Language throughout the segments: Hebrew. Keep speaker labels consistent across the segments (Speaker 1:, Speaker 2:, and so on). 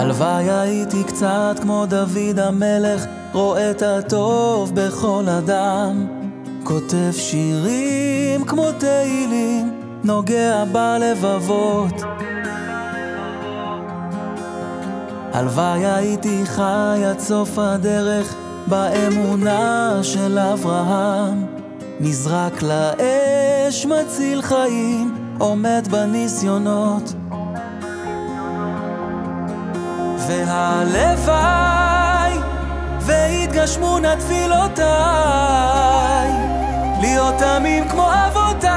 Speaker 1: הלוואי הייתי קצת כמו דוד המלך, רואה את הטוב בכל אדם. כותב שירים כמו תהילים, נוגע בלבבות. הלוואי הייתי חי עד סוף הדרך באמונה של אברהם. נזרק לאש, מציל חיים, עומד בניסיונות. והלוואי והתגשמו נא תפילותיי להיות תמים כמו אבותיי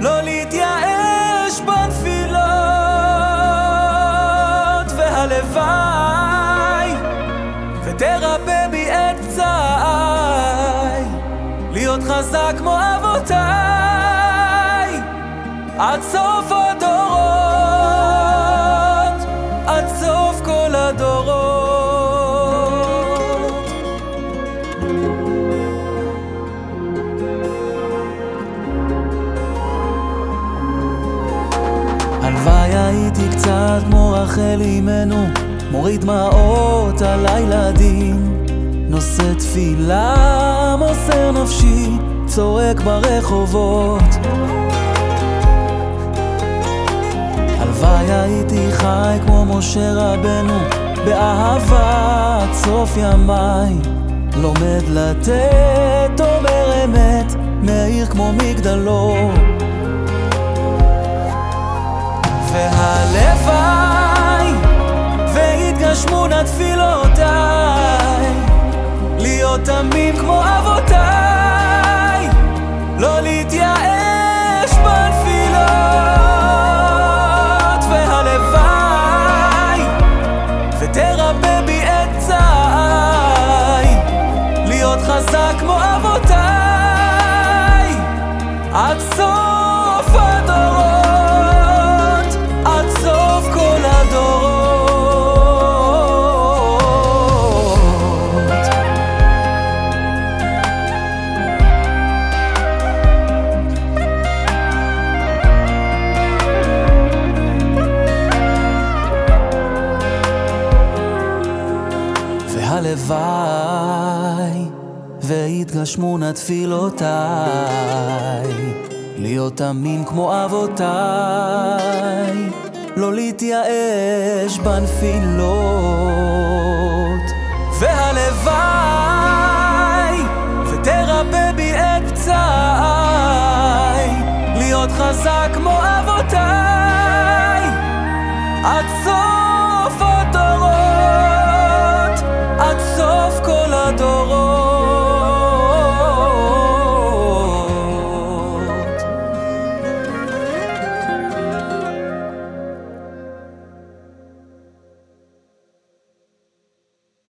Speaker 1: לא להתייאש בנפילות. והלוואי ותרפא בי את פצעיי. להיות חזק כמו אבותיי עד סוף הדורות קצת כמו רחל אימנו מוריד דמעות על הילדים. נושא תפילה, מוסר נפשי, צועק ברחובות. הלוואי הייתי חי כמו משה רבנו באהבה עד סוף ימיי. לומד לתת, אומר אמת, מאיר כמו מגדלור להיות תמים כמו אבותיי. לא להתייאש בנפילות והלוואי. ותרפא בי את פצעיי להיות חזק כמו אבותיי הלוואי והתגשמונה תפילותיי להיות תמים כמו אבותיי לא להתייאש בנפילות. והלוואי ותרבה בי את פצעיי. להיות חזק כמו אבותיי עד סוף